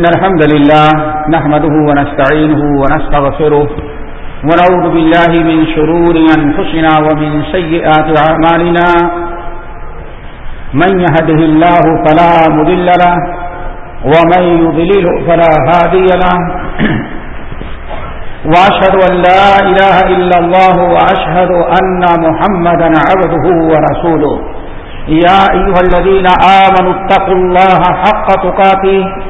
إن الحمد لله نحمده ونستعينه ونستغفره ونعوذ بالله من شرور أنفسنا ومن سيئات عمالنا من يهده الله فلا مذل له ومن يضلله فلا هادي له وأشهد أن لا إله إلا الله وأشهد أن محمدا عبده ورسوله يا أيها الذين آمنوا اتقوا الله حق تقاته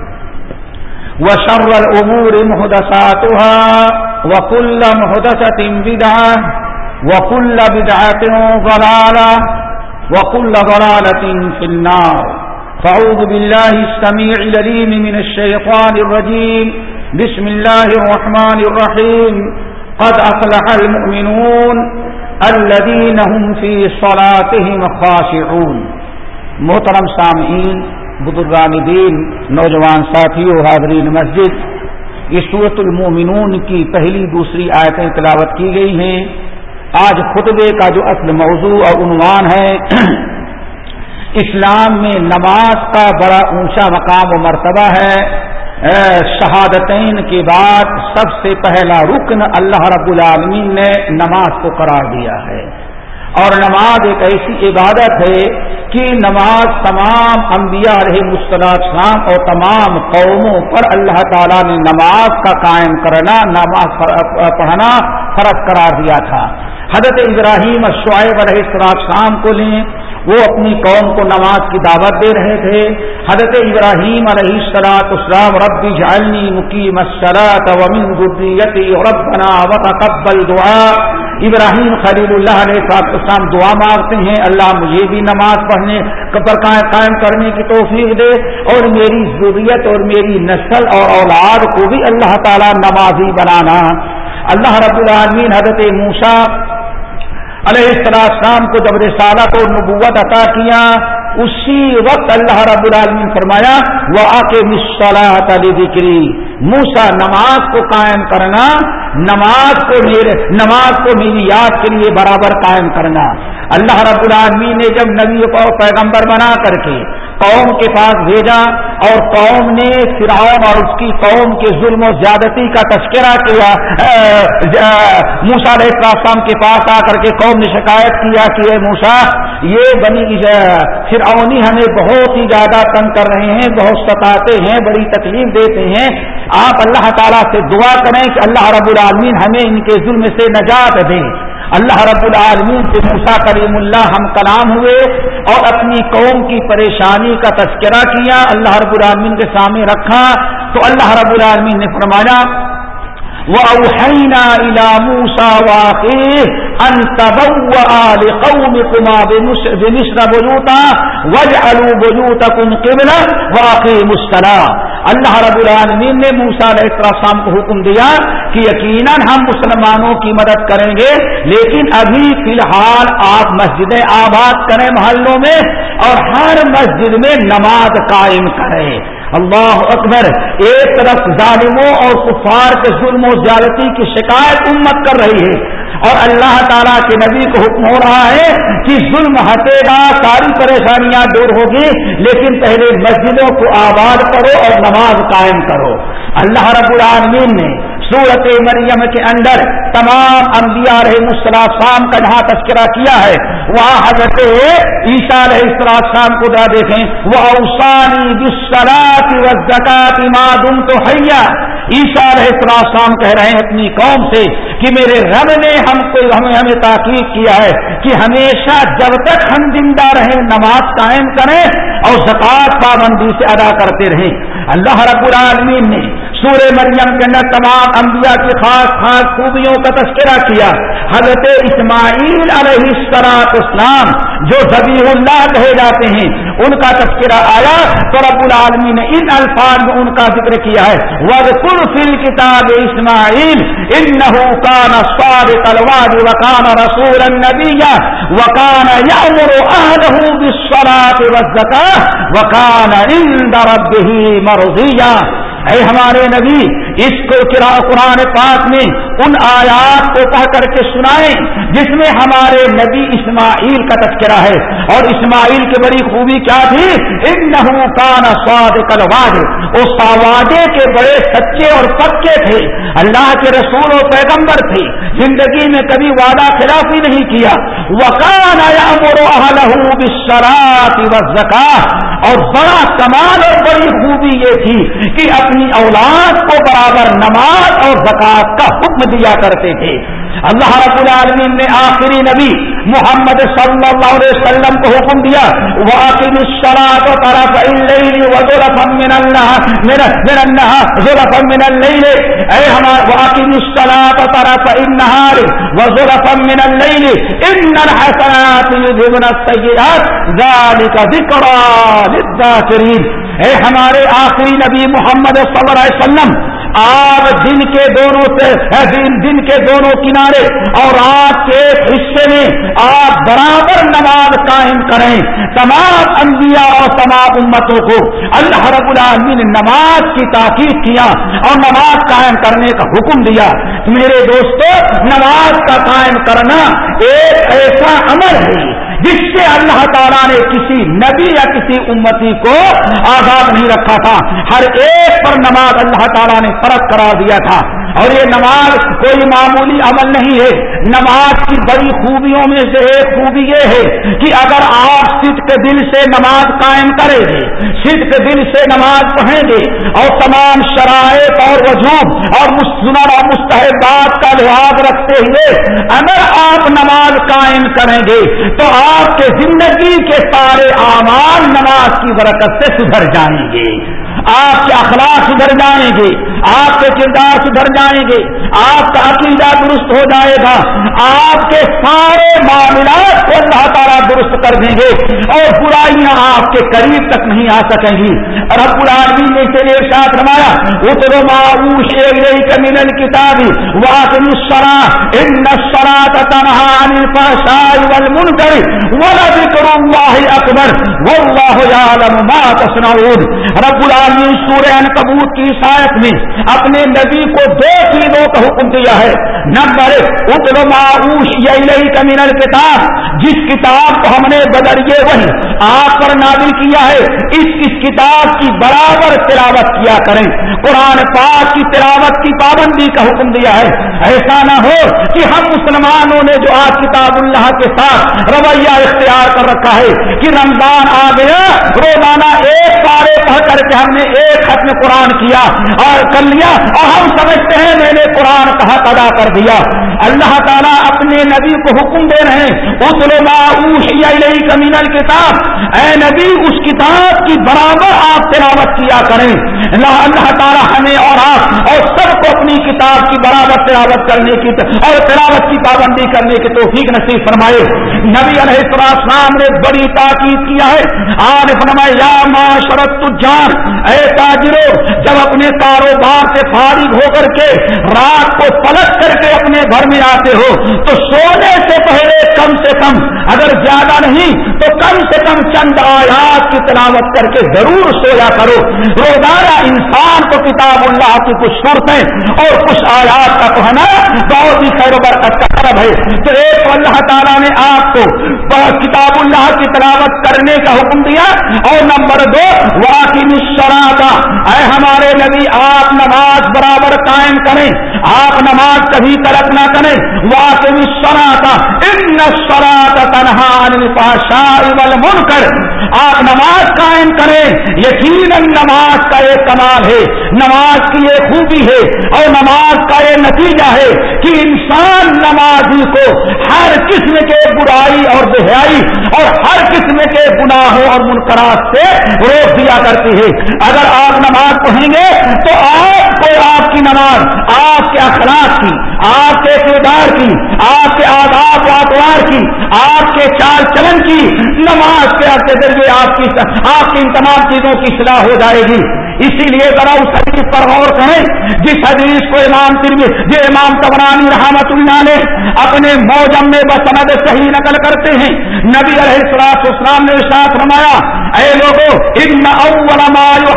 وشر الأمور مهدساتها وكل مهدسة بدعة وكل بدعة ضلالة وكل ضلالة في النار. فعوذ بالله السميع لليم من الشيطان الرجيم. بسم الله الرحمن الرحيم. قد أفلح المؤمنون الذين هم في صلاتهم خاشعون. محترم سامعین بزرگان دین نوجوان ساتھیوں، حاضرین مسجد، یہ صورت المومنون کی پہلی دوسری آیتیں تلاوت کی گئی ہیں۔ آج خطبے کا جو اصل موضوع اور عنوان ہے، اسلام میں نماز کا بڑا اونچا مقام و مرتبہ ہے۔ شہادتین کے بعد سب سے پہلا رکن اللہ رب العالمین نے نماز کو قرار دیا ہے۔ اور نماز ایک ایسی عبادت ہے کہ نماز تمام انبیاء رہے مستراد شام اور تمام قوموں پر اللہ تعالیٰ نے نماز کا قائم کرنا، نماز پڑھنا فرق قرار دیا تھا۔ حضرت ابراہیم شعیب علیہ السلام شام کو لیں۔ وہ اپنی قوم کو نماز کی دعوت دے رہے تھے۔ حضرت ابراہیم علیہ السلاط اسلام ربی جالنی مقیم السلاط ومن ذریتی ربنا وتقبل دعا۔ ابراہیم خلیل اللہ علیہ صاحب اسلام دعا مانگتے ہیں۔ اللہ مجھے بھی نماز پڑھنے پر قائم کرنے کی توفیق دے اور میری ضروریت اور میری نسل اور اولاد کو بھی اللہ تعالیٰ نمازی بنانا۔ اللہ رب العالمین حضرت موسا علیہ السلام کو جب رسالت اور نبوت عطا کیا، اسی وقت اللہ رب العالمین فرمایا وہ آ کے مصلاحت علی ذکری موسا نماز کو قائم کرنا، نماز کو میرے، نماز کو میری یاد کے لیے برابر قائم کرنا۔ اللہ رب العالمین نے جب نبی کو پیغمبر بنا کر کے قوم کے پاس بھیجا اور قوم نے فرعون اور اس کی قوم کے ظلم و زیادتی کا تذکرہ کیا۔ موسا علیہ السلام کے پاس آ کر کے قوم نے شکایت کیا کہ اے موسا یہ بنی فرعونی ہمیں بہت ہی زیادہ تنگ کر رہے ہیں، بہت ستاتے ہیں، بڑی تکلیف دیتے ہیں۔ آپ اللہ تعالیٰ سے دعا کریں کہ اللہ رب العالمین ہمیں ان کے ظلم سے نجات دیں۔ اللہ رب العالمین سے موسا کریم اللہ ہم کلام ہوئے اور اپنی قوم کی پریشانی کا تذکرہ کیا، اللہ رب العالمین کے سامنے رکھا۔ تو اللہ رب العالمین نے فرمایا، وَأَوْحَيْنَا إِلَى مُوسَى وَأَخِيهِ أَن تَبَوَّآ لِقَوْمِكُمَا بِمِصْرَ بُيُوتًا وَاجْعَلُوا بُيُوتَكُمْ قِبْلَةً وَأَقِيمُوا الصَّلَاةَ۔ اللہ رب العالمین نے موسا علیہ السلام کو حکم دیا کہ یقیناً ہم مسلمانوں کی مدد کریں گے، لیکن ابھی فی الحال آپ مسجدیں آباد کریں محلوں میں اور ہر مسجد میں نماز قائم کریں۔ اللہ اکبر، ایک طرف ظالموں اور کفار کے ظلم و زیادتی کی شکایت امت کر رہی ہے۔ اور اللہ تعالیٰ کے نبی کو حکم ہو رہا ہے کہ ظلم ہٹے گا، ساری پریشانیاں دور ہوگی، لیکن پہلے مسجدوں کو آباد کرو اور نماز قائم کرو۔ اللہ رب العالمین نے سورت مریم کے اندر تمام انبیاء رحم السلام کا جہاں تذکرہ کیا ہے، وہاں حضرت عیسیٰ علیہ السلام کو ذرا دیکھیں وہ اوسانی بسلاتی و زکاتی معدوم تو حیا عیسیٰ علیہ السلام کہہ رہے ہیں اپنی قوم سے کہ میرے رب نے ہم کو ہمیں ہمیں تاکید کیا ہے کہ ہمیشہ جب تک ہم زندہ رہیں، نماز قائم کریں اور زکات پابندی سے ادا کرتے رہیں۔ اللہ رب العالمین نے سورہ مریم کے اندر تمام انبیاء کی خاص خاص خوبیوں کا تذکرہ کیا۔ حضرت اسماعیل علیہ السلاط اسلام جو زبی اللہ کہے جاتے ہیں، ان کا تذکرہ آیا تو رب العالمین نے ان الفاظ میں ان کا ذکر کیا ہے۔ ود کل فل کتاب اسماعیل ان نحوکان سواد تلواد وکان رسول النبی وکان یامر اہلہ بالصلاة والزکاة وکان عند مرضیہ اے ہمارے نبی، اس کو قرآن پاک میں ان آیات کو پڑھ کر کے سنائیں، جس میں ہمارے نبی اسماعیل کا تذکرہ ہے۔ اور اسماعیل کی بڑی خوبی کیا تھی؟ ان نہ کان سواد کلواد اس ساوادے کے بڑے سچے اور پکے تھے۔ اللہ کے رسول و پیغمبر تھے زندگی میں کبھی وعدہ خلافی نہیں کیا۔ وکان آیا مروحراتی و زکا اور بڑا کمال اور بڑی خوبی یہ تھی کہ اپنی اولاد کو برابر نماز اور زکات کا حکم دیا کرتے تھے۔ اللہ رب العالمین نے آخری نبی محمد صلی اللہ علیہ وسلم کو حکم دیا واقعی شراب و طرف من اللہ من اللیل اے ہمارے واقعی شراب طرف النہار وزرف من اللیل ان الحسنات یذهبن السیئات ذالک ذکرى للذاکرین اے ہمارے آخری نبی محمد صلی اللہ علیہ وسلم آپ دن کے دونوں سے دن کے دونوں کنارے اور رات کے حصے میں آپ برابر نماز قائم کریں۔ تمام انبیاء اور تمام امتوں کو اللہ رب العالمین نے نماز کی تاکید کیا اور نماز قائم کرنے کا حکم دیا۔ میرے دوستو، نماز کا قائم کرنا ایک ایسا عمل ہے جس سے اللہ تعالیٰ نے کسی نبی یا کسی امتی کو آزاد نہیں رکھا تھا۔ ہر ایک پر نماز اللہ تعالیٰ نے فرق کرا دیا تھا۔ اور یہ نماز کوئی معمولی عمل نہیں ہے۔ نماز کی بڑی خوبیوں میں سے ایک خوبی یہ ہے کہ اگر آپ سد کے دل سے نماز قائم کریں گے سد کے دل سے نماز پڑھیں گے اور تمام شرائط اور وجوب اور اور مستحبات کا لحاظ رکھتے ہوئے اگر آپ نماز قائم کریں گے تو آپ کے زندگی کے سارے اعمال نماز کی برکت سے سدھر جائیں گے۔ آپ کے اخلاق سدھر جائیں گے۔ آپ کے کردار سدھر جائیں گے، آپ کا عقیدہ درست ہو جائے گا۔ آپ کے سارے معاملات کو اللہ تعالیٰ درست کر دیں گے اور برائیاں آپ کے قریب تک نہیں آ سکیں گی۔ رب العالمین نے اسے ایک ساتھ رمایا اترو معوش ایک کمین کتابی واقع سرا ان سرا تنہا انل پاشائی ول من کر ذکر اللہ اکبر، واللہ یعلم ما تصنعون۔ رب العالمین سورہ کبوت کی شاید میں اپنے نبی کو دو چیزوں کا حکم دیا ہے۔ نمبر اتر معروش کتاب جس کتاب کو ہم نے بدریے وہی آپ پر نازل کیا ہے، اس اس کتاب کی برابر تلاوت کیا کریں۔ قرآن پاک کی تلاوت کی پابندی کا حکم دیا ہے۔ ایسا نہ ہو کہ ہم مسلمانوں نے جو آج کتاب اللہ کے ساتھ رویہ اختیار کر رکھا ہے، کہ رمضان آ گیا، روزانہ ایک پارے پڑھ کر کے ہم نے ایک ختم قرآن کیا اور کر لیا اور ہم سمجھتے ہیں میں نے قرآن کا حق ادا کر دیا۔ اللہ تعالیٰ اپنے نبی کو حکم دے رہے ہیں۔ اس کمین کتاب اے نبی، اس کتاب کی برابر آپ تلاوت کیا کریں۔ اللہ تعالیٰ ہمیں اور آپ اور سب کو اپنی کتاب کی برابر تلاوت کرنے کی اور تلاوت کی پابندی کرنے کی توفیق نصیب فرمائے۔ نبی علیہ السلام نے بڑی تاکید کیا ہے۔ آج فرمائے یا معاشرت تجار اے تاجرو، جب اپنے کاروبار سے فارغ ہو کر کے رات کو پلٹ کر کے اپنے گھر میں آتے ہو، تو سونے سے پہلے کم سے کم، اگر زیادہ نہیں، تو کم سے کم چند آیات کی تلاوت کر کے ضرور سویا کرو۔ روزانہ انسان کو کتاب اللہ کی کچھ صورتیں اور کچھ آیات کا کہنا بہت ہی خیر و برکت کا سب ہے۔ تو ایک اللہ تعالیٰ کتاب اللہ کی تلاوت کرنے کا حکم دیا اور نمبر دو واقعی شرح کا اے ہمارے نبی، آپ نماز برابر قائم کریں۔ آپ نماز کبھی ترک نہ کریں۔ واقعی سراتا ان سراتا تنہا من کر آپ نماز قائم کریں، یقیناً نماز کا ایک کمال ہے، نماز کی ایک خوبی ہے، اور نماز کا یہ نتیجہ ہے کہ انسان نمازی کو ہر قسم کے برائی اور بہائی اور ہر قسم کے گناہوں اور منقرات سے روک دیا کرتی ہے۔ اگر آپ نماز پڑھیں گے تو آپ کو آپ کی نماز، آپ کے اخلاق کی، آپ کے کردار کی، آپ کے آداب واتوار کی، آپ کے چال چلن کی نماز کے ذریعے آپ کی آپ کی ان تمام چیزوں کی صلاح ہو جائے گی۔ اسی لیے ذرا اس حدیث پر غور کریں۔ جس حدیث کو امام یہ امام تبرانی رحمت اللہ نے اپنے موجم میں بسند صحیح نقل کرتے ہیں، نبی علیہ السلاط اسلام نے ساتھ رمایا اے لوگوں ان اول ما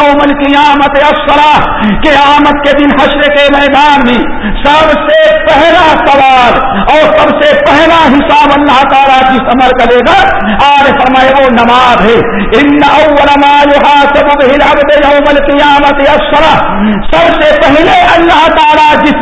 يوم القيامه الصلاه قیامت کے دن حشر کے میدان میں سب سے پہلا سوال اور سب سے پہلا حساب اللہ تعالیٰ جس عمل کرے گا۔ آج فرمائے وہ نماز ہے۔ ان اول ما يحاسب به العبد يوم القيامه الصلاه سب سے پہلے اللہ تعالیٰ جس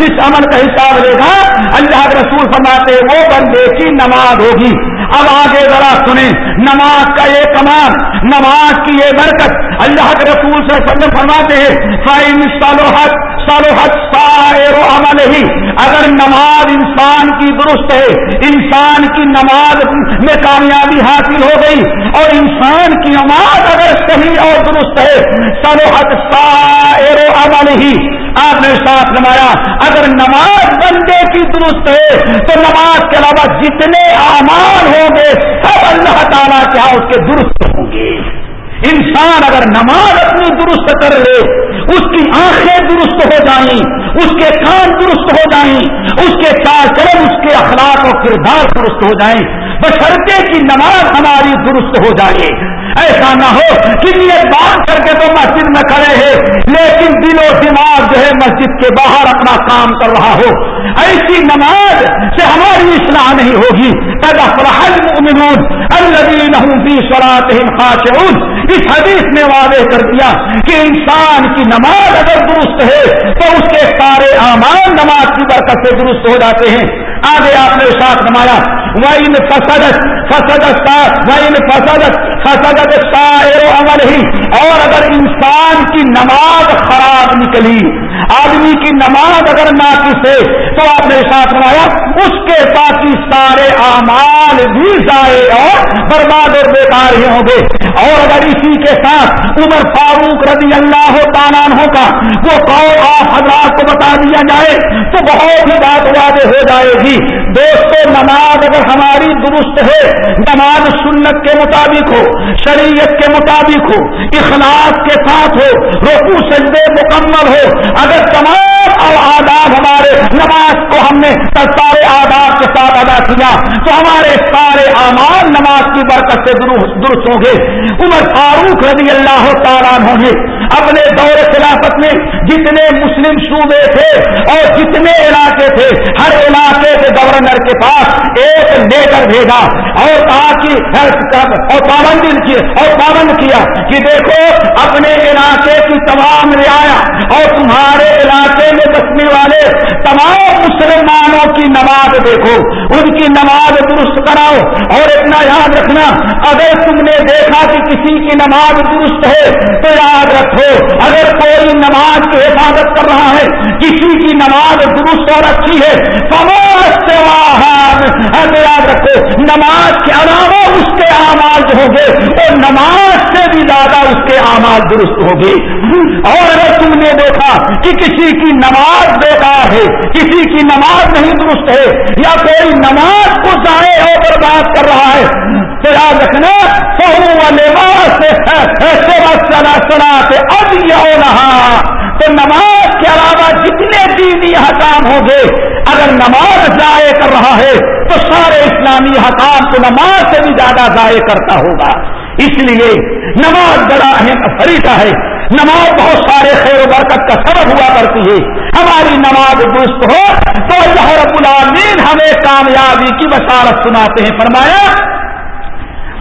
جس عمل کا حساب لے گا، اللہ کے رسول فرماتے وہ بندے کی نماز ہوگی۔ اب آگے ذرا سنیں، نماز کا یہ کمال، نماز کی یہ برکت۔ اللہ کے رسول سے وسلم فرماتے ہیں فائن سالوحت سالوحت سائر عمل ہی اگر نماز انسان کی درست ہے، انسان کی نماز میں کامیابی حاصل ہو گئی، اور انسان کی نماز اگر صحیح اور درست ہے سالوحت سائر عمل ہی آپ نے ساتھ نمایا اگر نماز بندے کی درست ہے، تو نماز کے علاوہ جتنے اعمال ہوں گے، سب اللہ تعالیٰ کیا ہاں اس کے درست ہوں گے۔ انسان اگر نماز اپنی درست کر لے، اس کی آنکھیں درست ہو جائیں، اس کے کان درست ہو جائیں، اس کے چار قدم اس کے اخلاق اور کردار درست ہو جائیں بشرطے کی نماز ہماری درست ہو جائے۔ ایسا نہ ہو کہ یہ بات کر کے تو مسجد میں کھڑے ہیں، لیکن دل و دماغ جو ہے مسجد کے باہر اپنا کام کر رہا ہو۔ ایسی نماز سے ہماری اصلاح نہیں ہوگی۔ اس حدیث نے واضح کر دیا کہ انسان کی نماز اگر درست ہے تو اس کے سارے امان نماز کی برکت سے درست ہو جاتے ہیں۔ آگے آپ نے ساتھ نمایا وائن فسدت فسدت وائن فسدت فسدت شاعر عمل ہی اور اگر انسان کی نماز خراب نکلی آدمی کی نماز اگر ناقص ہے تو آپ نے ساتھ نمایا اس کے ساتھ ہی سارے اعمال بھی ضائع اور برباد اور بیکار ہی ہوں گے۔ اور اگر اسی کے ساتھ عمر فاروق رضی اللہ تعالیٰ کا وہ قول آپ حضرات کو بتا دیا جائے تو بہت ہی بات واضح ہو جائے گی۔ دوستو، نماز اگر ہماری درست ہے، نماز سنت کے مطابق ہو، شریعت کے مطابق ہو اخلاق کے ساتھ ہو روکو سجدے مکمل ہو اگر تمام آداب ہمارے نماز کو ہم نے سارے آداب کے ساتھ ادا کیا، تو ہمارے سارے اعمال نماز کی برکت سے درست ہوں گے۔ عمر فاروق رضی اللہ تعالیٰ نے اپنے دور خلافت میں جتنے مسلم صوبے تھے اور جتنے علاقے تھے، ہر علاقے کے گورنر کے پاس ایک لیٹر بھیجا اور کہا کہ اور پابند اور پابند کیا کہ دیکھو، اپنے علاقے کی تمام رعایا اور تمہارے علاقے میں بسنے والے تمام مسلمانوں کی نماز دیکھو، ان کی نماز درست کراؤ اور اتنا یاد رکھنا، اگر تم نے دیکھا کہ کسی کی نماز درست ہے تو یاد رکھو، اگر کوئی نماز کی حفاظت کر رہا ہے، کسی کی نماز درست اور اچھی ہے سماج یاد رکھو، نماز کے علاوہ اس کے آماز ہوں گے، وہ نماز سے بھی زیادہ اس کے آماز درست ہوگی اور اگر تم نے دیکھا کہ کسی کی نماز بیکار ہے، کسی کی نماز نہیں درست ہے، یا کوئی نماز کو ضائع اور برباد کر رہا ہے۔ تو یاد رکھنا اب رہا۔ تو نماز کے علاوہ جتنے دینی حکام ہوں گے، اگر نماز ضائع کر رہا ہے، تو سارے اسلامی حکام تو نماز سے بھی زیادہ ضائع کرتا ہوگا۔ اس لیے نماز بڑا اہم فریقہ ہے۔ نماز بہت سارے خیر و برکت کا سبب ہوا کرتی ہے۔ ہماری نماز درست ہو تو اللہ رب العالمین ہمیں کامیابی کی بشارت سناتے ہیں۔ فرمایا،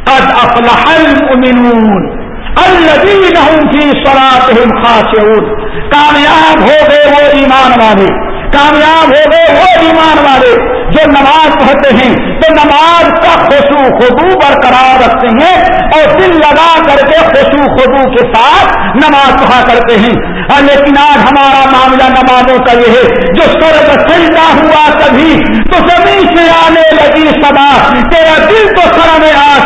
قد افلح المؤمنون الذين هم في صلاتهم خاشعون۔ کامیاب ہو گئے وہ ایمان والے۔ کامیاب ہو گئے وہ ایمان والے۔ جو نماز پڑھتے ہیں، تو نماز کا خوشو خدو برقرار رکھتے ہیں اور دل لگا کر کے خوشو خدو کے ساتھ نماز پڑھا کرتے ہیں۔ ہاں، لیکن آج ہمارا معاملہ نمازوں کا یہ ہے، جو سرد سجدہ ہوا کبھی، تو زمین سے آنے لگی سدا تیرا دل تو سر میں آ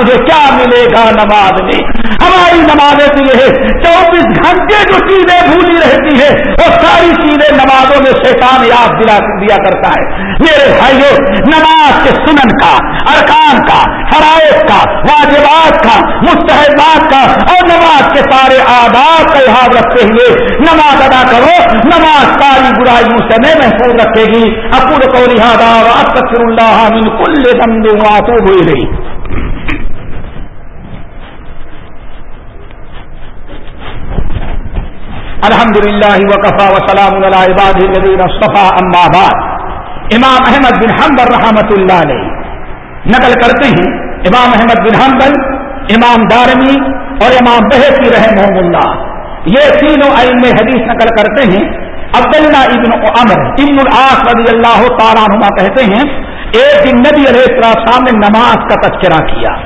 تجھے کیا ملے گا نماز میں؟ ہماری نمازیں تو یہ ہے چوبیس گھنٹے جو چیزیں بھولی رہتی ہے وہ ساری چیزیں نمازوں میں شیطان یاد دلا دیا کرتا ہے۔ میرے بھائیوں نماز کے سنن کا، ارکان کا، فرائض کا، واجبات کا، مستحبات کا، اور نماز کے سارے آداب کا یاد رکھتے ہوئے نماز ادا کرو۔ نماز ساری برائیوں سے میں محفوظ رکھے گی۔ اپور کو لہٰذا استغفر اللہ من کل ذنب واتوب الیہ الحمد للہ وقفا وسلام عباد الذین صفا اما بعد. امام احمد بن حنبل رحمت اللہ علیہ. نقل کرتے ہیں امام احمد بن حنبل، امام دارمی اور امام بحثی رحمہ اللہ. یہ تینوں علم حدیث نقل کرتے ہیں. عبداللہ ابن عمر ابن العاص رضی اللہ تعالیٰ نما کہتے ہیں، ایک دن نبی علیہ السلام نے نماز کا تذکرہ کیا.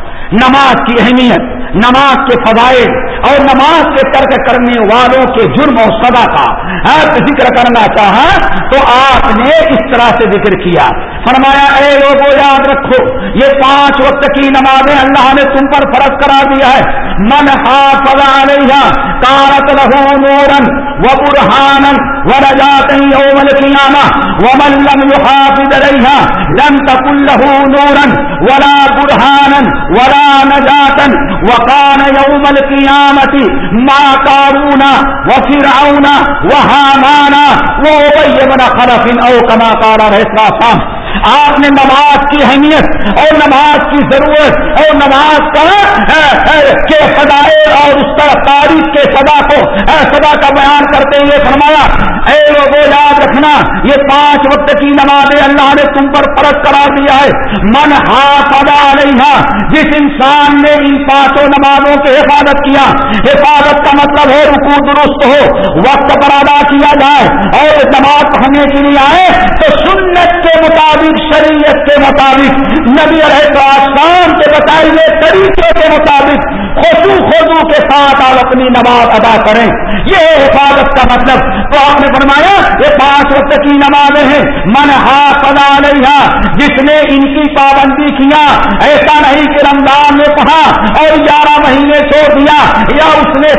نماز کی اہمیت نماز کے فضائل اور نماز کے ترک کرنے والوں کے جرم و سدا کا ذکر کرنا چاہا تو آپ نے اس طرح سے ذکر کیا۔ فرمایا، اے لوگوں یاد رکھو، یہ پانچ وقت کی نمازیں اللہ نے تم پر فرض کرا دیا ہے من حافظ علیہ کارت لہو نورن و برہانن و رجات یوم القیامہ ومن لم يحافظ علیہ لم تکن لہو نورن ولا برہانن ولا نجاتن وقان یوم القیامت ما کارونا وفرعون وحامانا وابی بن خلف او کما قال رہا صاحب آپ نے نماز کی اہمیت اور نماز کی ضرورت اور نماز کا کے سدائے اور اس طرح تاریخ کے سدا کو سدا کا بیان کرتے ہوئے فرمایا، اے لوگوں یاد رکھنا، یہ پانچ وقت کی نمازیں اللہ نے تم پر فرض قرار دیا ہے۔ من ہاتھ ادا نہیں جس انسان نے ان پانچوں نمازوں کی حفاظت کیا، حفاظت کا مطلب ہے رکو درست ہو، وقت پر ادا کیا جائے اور نماز پڑھنے کے لیے آئے، تو سنت کے مطابق شریعت کے مطابق نبی علیہ السلام کے بتائے ہوئے طریقے کے مطابق خوشو خوشو کے ساتھ آپ اپنی نماز ادا کریں۔ یہ حفاظت کا مطلب۔ تو آپ نے فرمایا، یہ پانچ وقت کی نمازیں ہیں۔ من ہاتھ ادا نہیں جس نے ان کی پابندی کیا، ایسا نہیں کہ رمضان میں پڑھا اور گیارہ مہینے چھوڑ دیا، یا اس نے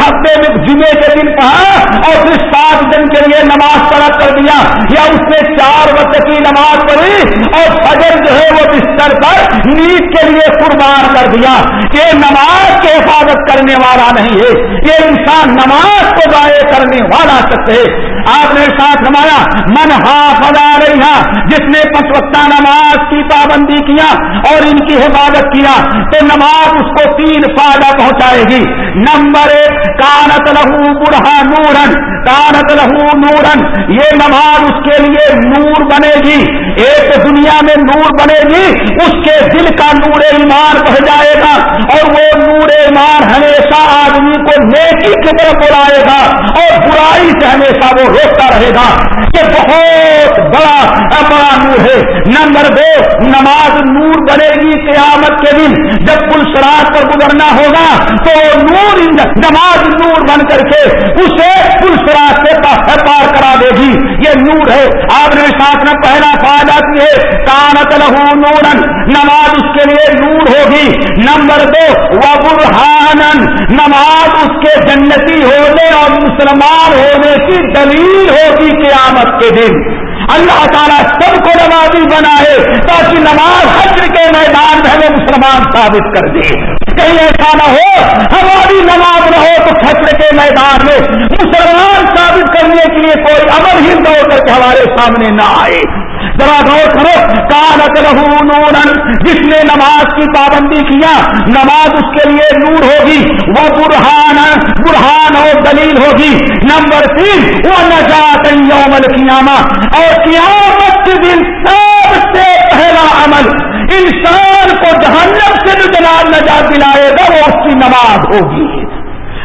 ہفتے میں جمعے کے دن پڑھا اور پھر سات دن کے لیے نماز طلب کر دیا، یا اس نے چار وقت کی نماز پڑھی اور فجر جو ہے وہ بستر پر نیند کے لیے قربان کر دیا یہ نماز کی حفاظت کرنے والا نہیں ہے۔ یہ انسان نماز کو ضائع کرنے والا سکتے آپ نے ساتھ نمایا، من حافظ رہا جس نے پچوتا نماز کی پابندی کیا اور ان کی حفاظت کیا، تو نماز اس کو تین فائدہ پہنچائے گی۔ نمبر ایک، کانت لہو برہا نورن کانت لہو نورن یہ نماز اس کے لیے نور بنے گی۔ ایک دنیا میں نور بنے گی، اس کے دل کا نور ایمان بڑھ جائے گا اور وہ نور ایمان ہمیشہ آدمی کو نیکی کی طرف بلائے گا اور برائی سے ہمیشہ وہ روکتا رہے گا۔ یہ بہت بڑا بڑا نور ہے۔ نمبر دو، نماز نور بنے گی قیامت کے دن۔ جب پل سراج پر گزرنا ہوگا تو نور نماز نور بن کر کے اسے پل سراج سے پار کرا دے گی۔ یہ نور ہے۔ آپ نے ساتھ میں پہلا فائدہ کی ہے کانت لہو نورن نماز اس کے لیے نور ہوگی. نمبر دو وہ برہان نماز اس کے جنتی ہونے اور مسلمان ہونے کی دلیل ہوگی قیامت کے دن. اللہ تعالیٰ سب کو نمازی بنائے تاکہ نماز حجر کے میدان میں ہمیں مسلمان ثابت کر دے. کہیں ایسا نہ ہو ہماری نماز نہ ہو تو حجر کے میدان میں مسلمان ثابت کرنے کے لیے کوئی امر ہی دوڑ کر کے ہمارے سامنے نہ آئے. ذرا غور کرو کالت لہو نورن، جس نے نماز کی پابندی کیا، نماز اس کے لیے نور ہوگی، وہ برہان برہان اور دلیل ہوگی۔ نمبر تین وہ نجات یوم القیامہ اور قیامت کے دن سب سے پہلا عمل، انسان کو جہنم سے جو جناب نجات دلائے گا، وہ اس کی نماز ہوگی۔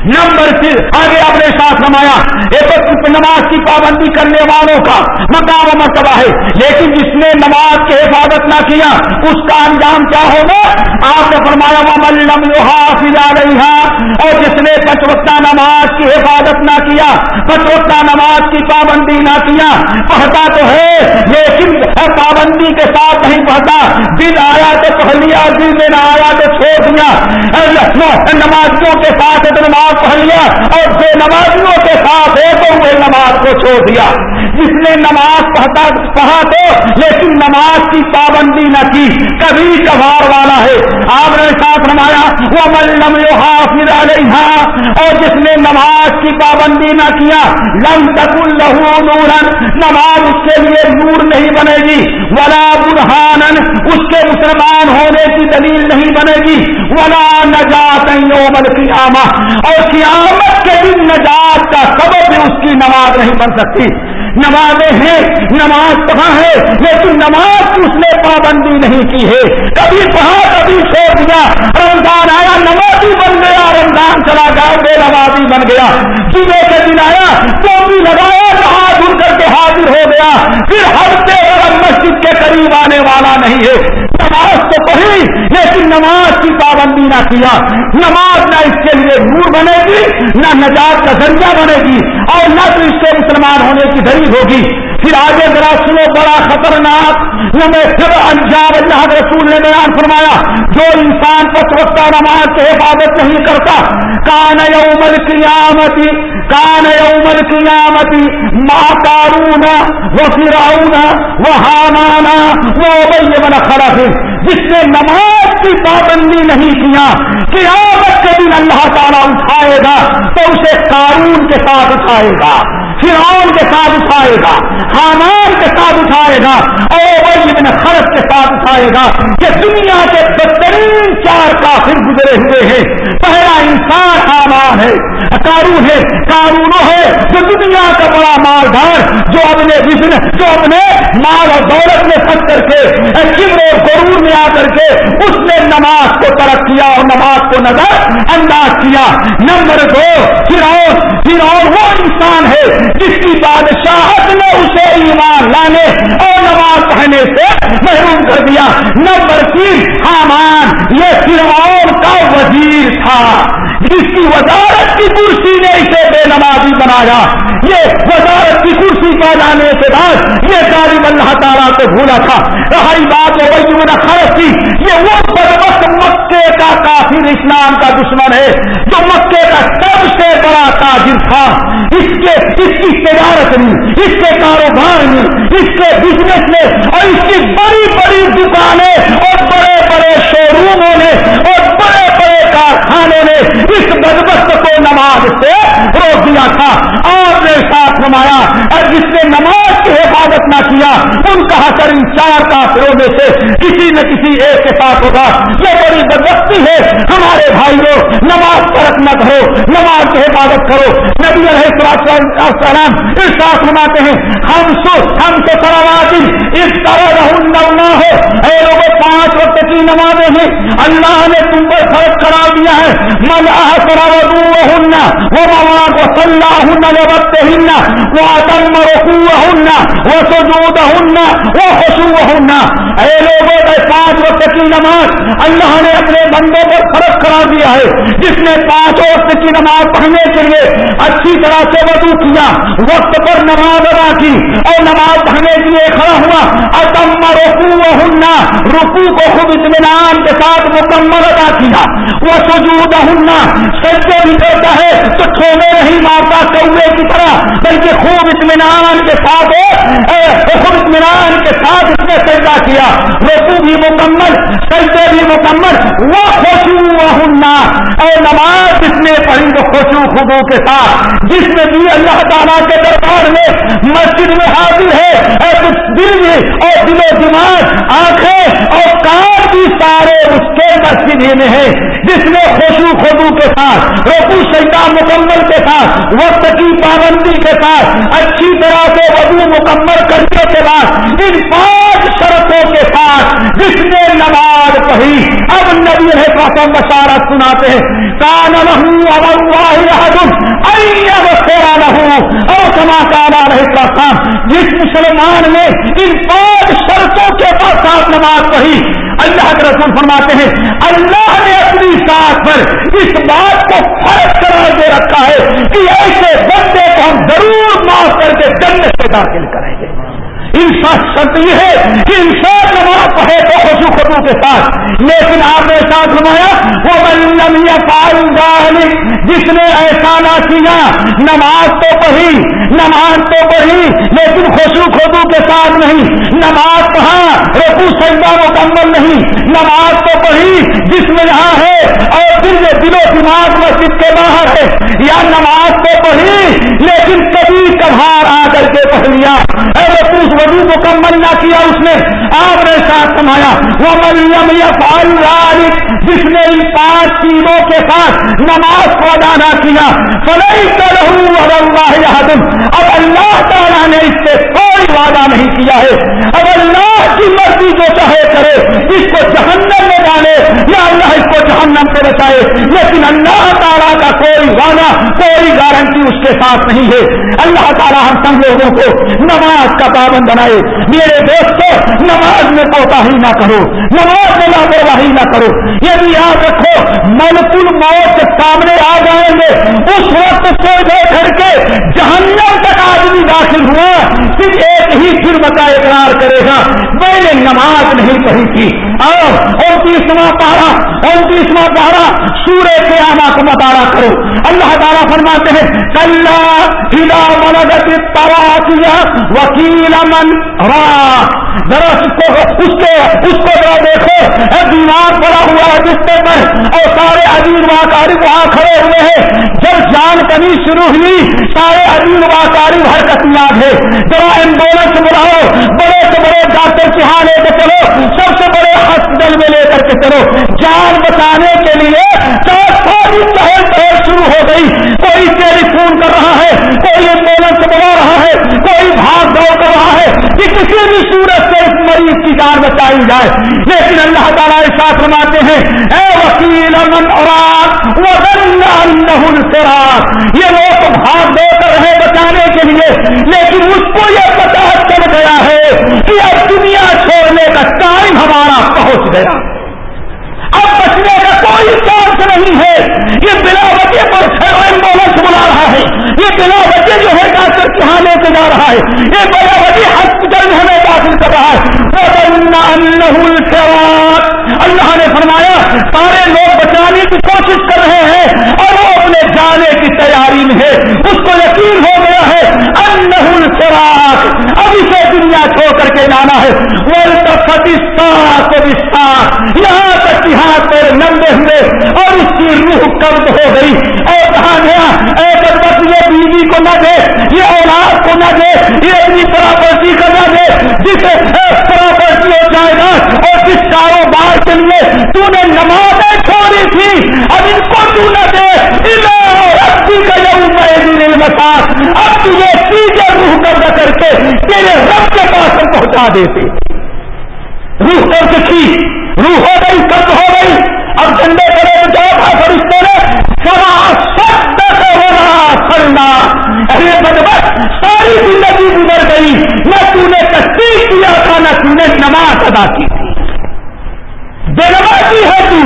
نمبر پھر آگے آپ نے ساتھ نمایا۔ ایک نماز کی پابندی کرنے والوں کا مقام و مرتبہ ہے، لیکن جس نے نماز کی حفاظت نہ کیا، اس کا انجام کیا ہوگا؟ آپ نے فرمایا ملم حافظ رہی اور جس نے پچوتا نماز کی حفاظت نہ کیا پچوتا نماز کی پابندی نہ کیا، پڑھتا تو ہے، لیکن پابندی کے ساتھ نہیں پڑھتا۔ دن آیا تو پڑھ لیا دن میں نہ آیا تو چھوڑ دیا۔ نمازیوں کے ساتھ نماز پڑھ لیا اور بے نمازیوں کے ساتھ ایک ہوئے نماز کو چھوڑ دیا۔ جس نے نماز پڑھتا پڑھا تو لیکن نماز کی پابندی نہ کی۔ کبھی کبھار والا ہے۔ آپ نے ساتھ نمایا وہ ملم حافظ علیہ اور جس نے نماز کی پابندی نہ کیا، لم تک لہو نورن، نماز اس کے لیے نور نہیں بنے گی۔ ولا برہانن، اس کے مسلمان ہونے کی دلیل نہیں بنے گی۔ ولا نجات یوم القیامہ۔ اور قیامت کے دن نجات کا سبب بھی اس کی نماز نہیں بن سکتی۔ نمازیں ہیں، نماز پڑھا ہے، لیکن نماز کی اس نے پابندی نہیں کی ہے۔ کبھی پڑھا، کبھی چھوڑ دیا۔ رمضان آیا نمازی بن گیا، رمضان چلا گیا، بے نمازی بن گیا۔ صبح کے دن آیا تو بھی لگایا نہا دھل کر کے حاضر ہو گیا، پھر ہفتے اور مسجد کے قریب آنے والا نہیں ہے۔ نماز تو پڑھی، لیکن نماز کی پابندی نہ کیا۔ نماز نہ اس کے لیے نور بنے گی، نہ نجات کا ذریعہ بنے گی، اور نہ تو اس سے مسلمان ہونے کی دلیل ہوگی۔ پھر آگے ذرا سنو، بڑا خطرناک انجام اللہ رسول نے بیان فرمایا، جو انسان پس وقتہ نماز سے حفاظت نہیں کرتا، کان یوم القیامتی کان یوم القیامتی ماں کارون وہ فراؤن وہ ہامانا وہ بن خرف جس نے نماز کی پابندی نہیں کیا، قیامت کے دن اللہ تعالیٰ اٹھائے گا تو اسے قانون کے ساتھ اٹھائے گا۔ فرعون کے ساتھ اٹھائے گا حامان کے ساتھ اٹھائے گا، اور ابن خرف کے ساتھ اٹھائے گا کہ دنیا کے بہترین چار کافر گزرے ہوئے ہیں۔ پہلا انسان حامان ہے کارون ہے کارونو ہے، جو دنیا کا بڑا مالدار، جو اپنے بزن جو اپنے مال اور دولت میں پھنس کر کے کمر اور غرور میں آ کر کے، اس نے نماز کو ترک کیا اور نماز کو نظر انداز کیا۔ نمبر دو پھر اور پھر اور وہ انسان ہے جس کی بادشاہت نے اسے ایمان لانے اور نماز پڑھنے سے محروم کر دیا۔ نمبر تین، حامان، یہ فرعون کا وزیر تھا۔ جس کی وزارت کی کرسی نے اسے بے نمازی بنایا۔ یہ وزارت کی کرسی پا جانے کے بعد یہ تعلیم اللہ تعالیٰ کو بھولا تھا۔ رہائی بات خرچ کی، یہ وہ بدبخت مکے کا کافر اسلام کا دشمن ہے، جو مکے کا سب سے بڑا تاجر تھا۔ اس کے، اس کی تجارت میں اس کے کاروبار میں اس کے بزنس میں اور اس کی بڑی بڑی دکانیں اور بڑے بڑے شو روموں نے اور بڑے بڑے کارخانے نے اس بدبخت کو نماز سے روک دیا تھا آپ نے ساتھ نمایا اور جس نے نماز کی حفاظت کیا، ان کا حسر ان چار کافروں میں سے کسی نہ کسی ایک کے ساتھ ہوگا۔ یہ بڑی بدبختی ہے۔ ہمارے بھائیوں، نماز فرق نہ کرو نماز کی حفاظت کرو۔ نبی علیہ السلام ارشاد نماتے ہیں، ہم سو، ہم سے سروات اس طرح نہ ہو۔ اے لوگوں پانچ وقت کی نمازیں ہیں۔ اللہ نے تم پر فرق کرا دیا ہے۔ من احسن وضوءهن وصلاهن لوقتهن واتم ركوعهن وسجودهن وخشوعهن اے لوگوں کے پانچ وقت کی نماز، اللہ نے اپنے بندوں پر فرق کرا دیا ہے۔ جس نے پانچ وقت کی نماز پڑھنے کے لیے اچھی طرح سے وضو کیا، وقت پر نماز ادا کی اور نماز پڑھنے کے لیے کھڑا ہوا رکو کو خود اطمینان کے ساتھ مکمل ادا کیا۔ وہ سجود سجدے بھی کرتا ہے تو چھوڑے نہیں مارتا کوے کی طرح بلکہ خوب اطمینان کے ساتھ خوب اطمینان کے ساتھ اس نے سجدہ کیا۔ رکو بھی مکمل، سجدے بھی مکمل۔ وہ خوشو ہننا اور نماز جس نے پڑھی تو خوشو خوبوں کے ساتھ۔ جس نے بھی اللہ تعالیٰ کے دربار میں مسجد میں حاضر ہے۔ کچھ دل میں اور دل و دماغ، آنکھیں اور کان بھی سارے اس مسجد ہی میں ہے۔ جس نے خوشو خوبو کے ساتھ روکو سجدہ مکمل کے ساتھ، وقت کی پابندی کے ساتھ، اچھی طرح سے وضو مکمل کرنے کے بعد، ان پانچ شرطوں کے ساتھ جس نے نماز پڑھی۔ اب نبی ہے پاسم بشارت سناتے ہیں۔ کان اور کما کانا رہتا تھا جس مسلمان نے ان پانچ شرطوں کے ساتھ نماز پڑھی اللہ کے رسول فرماتے ہیں، اللہ نے اپنی ساتھ پر اس بات کو فرق کرا دے رکھا ہے کہ ایسے بندے کو ہم ضرور معاف کر کے جنت سے داخل کریں گے۔ انسان شرط یہ ہے کہ انسان نماز پڑھے تو خوشو خدو کے ساتھ۔ لیکن آپ نے ساتھ نمایا وہ بلیا پال جس نے ایسا نہ کیا، نماز تو پڑھی نماز تو پڑھی، لیکن خوشو خودو کے ساتھ نہیں۔ نماز پڑھا رکو سجدہ مکمل نہیں۔ نماز تو پڑھی جس میں یہاں ہے اور پھر یہ دل و دماغ مسجد کے باہر ہے۔ یا نماز تو پڑھی، لیکن کبھی کبھار آ کر کے پڑھ لیا۔ وضو مکمل نہ کیا اس نے۔ آپ نے ساتھ سمایا وہ مریم یا فال جس نے ان پانچ چیزوں کے ساتھ نماز کو ادا نہ کیا۔ فلئی کروں اللہ اب اللہ تعالیٰ نے اس سے کوئی وعدہ نہیں کیا ہے۔ اب اللہ کی مرضی جو چاہے کرے، اس کو جہنم میں ڈالے۔ یا اللہ جہنم سے بچائے۔ لیکن اللہ تعالیٰ کا کوئی وعدہ، کوئی گارنٹی اس کے ساتھ نہیں ہے۔ اللہ تعالیٰ ہم سب لوگوں کو نماز کا پابند بنائے۔ میرے دوستوں نماز میں کوتا ہی نہ کرو۔ نماز میں لاپرواہی نہ کرو۔ یہ بھی یاد رکھو، ملک الموت سامنے آ جائیں گے۔ اس وقت سو دے کر کے جہنم تک آدمی داخل ہوا۔ صرف ایک ہی جرم کا اقرار کرے گا۔ میں نے نماز نہیں پڑھی تھی۔ اور انتیسواں پارا انتیسواں پارا سورے کے آما کو مطالعہ کرو۔ اللہ تعالیٰ فرماتے ہیں کل ہلا ملک وکیل من را۔ ذرا اس کو اس کو ذرا دیکھو۔ بیمار پڑا ہوا ہے بستر پر اور سارے عزیز واقعی وہاں کھڑے ہوئے ہیں۔ جب جان کنی شروع ہوئی، سارے عزیز واقعی حرکت یاد ہے ذرا ایمبولینس بلاؤ، بڑے سے بڑے ڈاکٹر کے ہاں لے کے چلو، سب سے بڑے ہاسپٹل میں لے کر کے چلو۔ جان بچانے کے لیے ساری چہل پہل شروع ہو گئی۔ کوئی ٹیلی فون کر رہا ہے، کوئی ایمبولینس بلا رہا ہے، کوئی بھاگ دوڑ کر رہا ہے کہ کسی بھی صورت سے اس مریض کی جان بچائی جائے۔ لیکن اللہ تعالیٰ ساتھ رماتے ہیں، اے وکیل امن اور یہ لوگ بھاگ دے کر رہے بچانے کے لیے، لیکن اس کو یہ پتا چل گیا ہے کہ اب دنیا چھوڑنے کا ٹائم ہمارا پہنچ گیا۔ اب بچنے کا کوئی چانس نہیں ہے۔ یہ بلا بچے پر ایمبولینس بلا رہا ہے۔ یہ بلا بچے جو ہے ڈاکٹر کے ہاں لے کے جا رہا ہے، یہ بلا بچے ہاسپٹل میں ہمیں داخل کر رہا ہے۔ اللہ نے فرمایا، سارے لوگ بچانے کی کوشش کر رہے ہیں اور وہ اپنے جانے کی تیاری میں ہے اس کو یقین ہو گیا ہے انہل فراق اب اسے دنیا چھوڑ کر کے جانا ہے۔ یہاں تک کہ ہاتھ پیر لمبے ہوئے اور اس کی روح قبض ہو گئی۔ اور کہا گیا ایک بس یہ بیوی کو نہ دے یہ اولاد کو نہ دے، یہ اپنی پراپرٹی کا نہ دے جس پراپرٹی ہو جائے گا اور جس کاروبار کے لیے تو نے نمازیں چھوڑی تھی، اب ان کو تو نہ دے؟ کا اب تجھے سیدھے روح قبض کر کے تیرے رب کے پاس پہنچا دیتے۔ روح قبض کی روح ہو گئی قبض ہو گئی اب جنڈے کرے تو جاؤ تھا فرشتے نے سوا سب سے ہونا کرنا ارے بدبت ساری زندگی گزر گئی نہ تو نے تصدیق کیا تھا نہ تو نے نماز ادا کی تھی بے نمازی ہے تو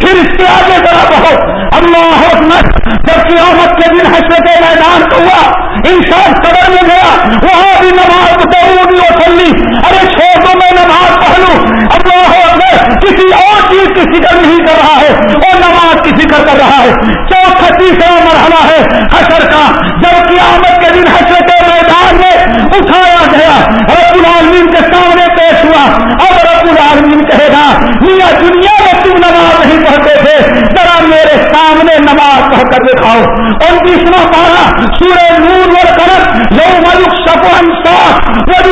پھر اس کے آگے ذرا بہت اللہ حکمت جب قیامت کے دن حسرت میدان کو ہوا انسان قبر میں گیا، وہاں بھی نماز ضروری اور چلی ارے چھوڑ دو، میں نماز پڑھ لوں۔ اللہ حکمت کسی اور چیز کی فکر نہیں کر رہا ہے اور نماز کی فکر کر رہا ہے۔ چوتھا، تیسرا مرحلہ ہے حشر کا۔ جب قیامت کے دن حسرت میدان میں اٹھایا گیا رب العالمین کے سامنے پیش ہوا اب رب العالمین کہے گا میاں دنیا میں تم نماز نہیں پڑھتے تھے ذرا میرے سامنے نماز کر دکھاؤ اور تیسرا پارا سورہ نور اور کرت یو ملک سپن صاف وہ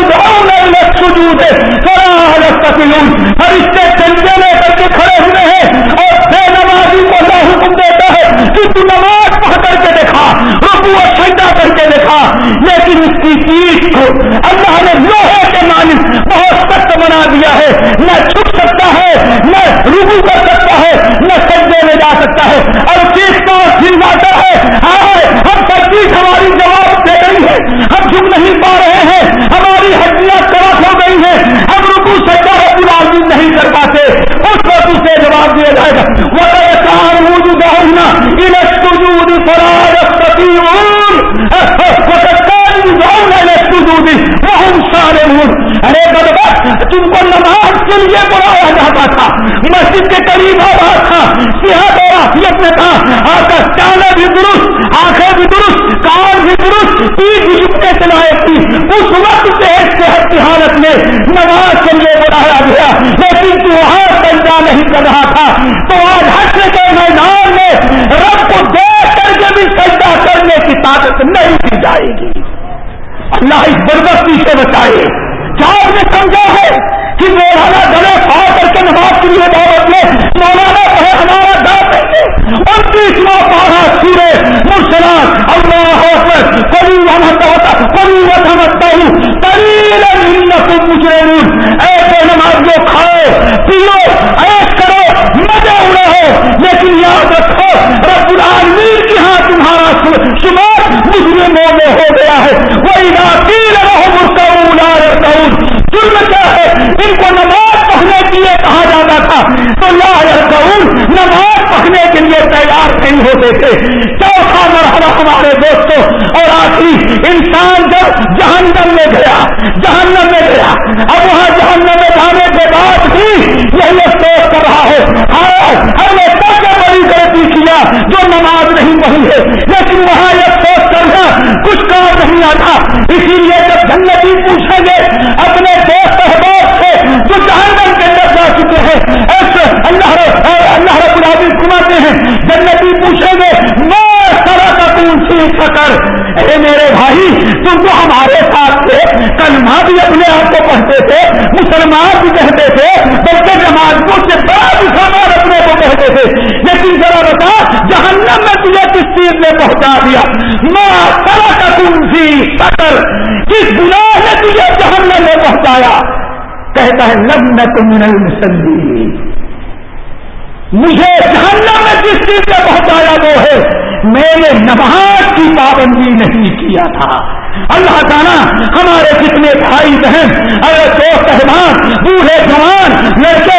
سجود فرشتے چلتے لے کر کے کھڑے ہوئے ہیں۔ اور بے نمازی کو اللہ حکم دیتا ہے کہ تو نماز پڑھ کر کے دیکھا رکو اور سجدہ کر کے دیکھا۔ لیکن اس کی چیز کو اللہ نے لوہے کے مالک بہت سخت بنا دیا ہے۔ نہ چھپ سکتا ہے، نہ رکو کر سکتا ہے، نہ سجدے میں جا سکتا ہے۔ ہم جھک نہیں پا رہے ہیں۔ ہماری ہڈیاں کڑک ہو گئی ہیں۔ ہم رکو سجدہ رب العالمین نہیں کر پاتے۔ اس وقت اسے جواب دیا جائے گا۔ وہ کار وجو گاہنا الجود ارے بدبا تم کو نماز کے لیے بلایا جاتا تھا۔ مسجد کے قریب آباد تھا۔ صحت اور عافیت میں تھا آپ کا چالا بھی درست۔ آخر نماز گیا لیکن تو وہاں بندہ نہیں کر رہا تھا۔ تو آج ہٹنے کے میدان میں رب کو دیکھ کر کے بھی سجدہ کرنے کی طاقت نہیں دی جائے گی۔ اللہ اس بربستی سے بچائے کیا آپ نے سمجھا ہے کہ مولانا گلے پا کر کے نماز کے لیے دعوت میں مولانا ہے ہمارا دعوت انتیسواں پارا سورے مرسلات اللہ کبھی ہوتا کبھی وہ سمجھتا ہوں تریل مجرم ایسے نمازیوں کھاؤ پیو ایس کرو مزے اڑے ہو لیکن یاد رکھو، رب العالمین کی ہاں تمہارا شمار مجرموں میں ہو گیا ہے۔ وہی علاقے رہو مرکز ظلم کیا ہے؟ ان کو نماز پڑھنے کے لیے کہا جاتا تھا۔ تو لا نماز پڑھنے کے لیے تیار نہیں ہوتے تھے۔ چوتھا مرحلہ ہمارے دوستوں، اور آخری، انسان جب جہنم میں گیا، جہنم میں گیا، اب وہاں جہنم میں یہی افسوس کر رہا ہے ہر نے سب سے بڑی غلطی کیا جو نماز نہیں پڑھی ہے، لیکن وہاں یہ افسوس کرنا کچھ کام نہیں آتا۔ اسی لیے جب جنتی پوچھیں گے، اپنے دوست احباب سے جو جہنم کے اندر جا چکے ہیں، ایسے اللہ اللہ رب العالمین کماتے ہیں، جنتی پوچھیں گے، میں طرح کا تم سیکھ کر، اے میرے بھائی، تم تو ہمارے ساتھ تھے، کلمہ بھی تھے، مسلمان بھی کہتے تھے، بلکہ جماعتوں سے بڑا مسلمان اپنے کو کہتے تھے۔ لیکن ذرا بتا، جہنم میں تجھے کس چیز نے پہنچا دیا؟ میں طرح کا تم سیکھ کر کس گناہ نے تجھے جہنم میں پہنچایا؟ کہتا ہے لب میں تم المسلی مجھے جہنم میں جس چیز نے پہنچایا وہ ہے؟ میں نے نماز کی پابندی نہیں کیا تھا۔ اللہ تعالیٰ ہمارے کتنے بھائی بہن ارے دوست احمد بوڑھے جوان، لڑکے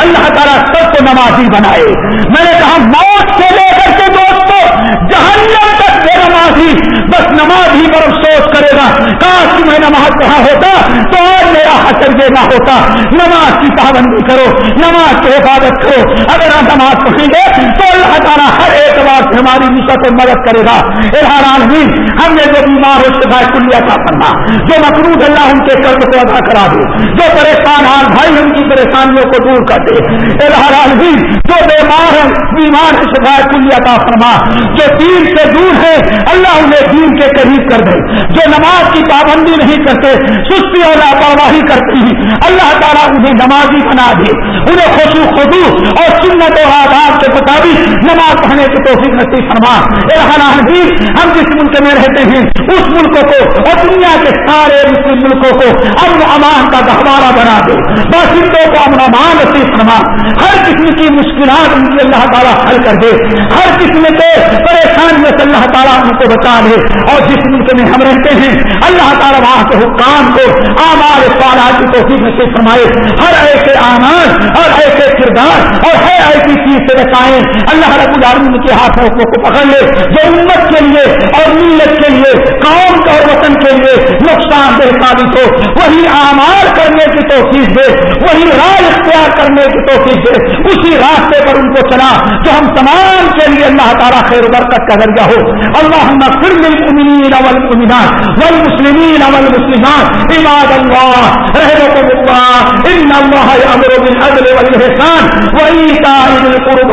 اللہ تعالیٰ سب کو نمازی بنائے۔ میں نے کہا، موت سے لے کر کے دوستوں جہنم تک بے نمازی، بس نماز ہی پر افسوس کرے گا۔ کاش تمہیں میں نماز پڑھا ہوتا تو آج میرا حسر یہ نہ ہوتا۔ نماز کی پابندی کرو، نماز کی حفاظت کرو۔ اگر آپ نماز پڑھیں گے تو اللہ تعالیٰ ہر اعتبار سے ہماری نشا کو مدد کرے گا۔ عالمین ہم نے جو بیمار ہو شفا کلیا کا پڑھنا جو مقروض اللہ ان کے قرض کو ادا کرا دے، جو پریشان حال بھائی ان کی پریشانیوں کو دور کر دے۔ عالمین جو بیمار ہے بیمار ہے شفا کلیا کا فرما۔ جو دین سے دور ہے اللہ انہیں دین کے قریب کر دے۔ جو نماز کی پابندی نہیں کرتے، سستی اور لاپرواہی کرتی اللہ تعالیٰ انہیں نمازی بنا دے۔ انہیں خوشو خدو اور سنت و آداب کے مطابق نماز پڑھنے کی توفیق نصیب فرما۔ عالمین ہم جس ملک میں رہتے ہیں، اس ملک کو اور دنیا کے سارے مسلم ملکوں کو امن امان کا گہوارہ بنا دے۔ باشندوں کو امن امان نصیب فرما۔ ہر قسم کی مشکلات ان کی اللہ تعالیٰ حل کر دے۔ ہر قسم کے پریشانیوں سے اللہ تعالیٰ ان کو بچا لے۔ اور جس ملک میں ہم رہتے ہیں، اللہ تعالیٰ وہاں کے حکام کو آمار سوالات کی توفیق میں سے فرمائے ہر ایسے آمان ہر ایسے کردار اور ہر ایسی چیز سے بچائیں اللہ رب العالمین کے ہاتھوں کو پکڑ لے، جو امت کے لیے اور ملت کے لیے، قوم اور وطن کے لیے نقصان دہ ثابت ہو۔ وہی آمار کرنے کی توفیق دے، وہی رائے اختیار کرنے کی توفیق دے۔ اسی راستے پر ان کو چلا، جو ہم تمام کے لیے اللہ تعالیٰ خیر برکت کا ذریعہ ہو۔ اللہ پھر للمؤمنين والمؤمنات والمسلمين والمسلمات، عباد الله رحمكم الله إن الله يأمر بالعدل والإحسان، وإيتاء ذي القربى۔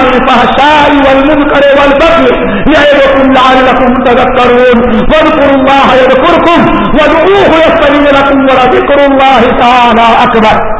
الفحشاء والمنكر والبغي يعظكم لعلكم تذكرون۔ واذكروا الله يذكركم وادعوه يستجب لكم ولذكر الله تعالى أكبر۔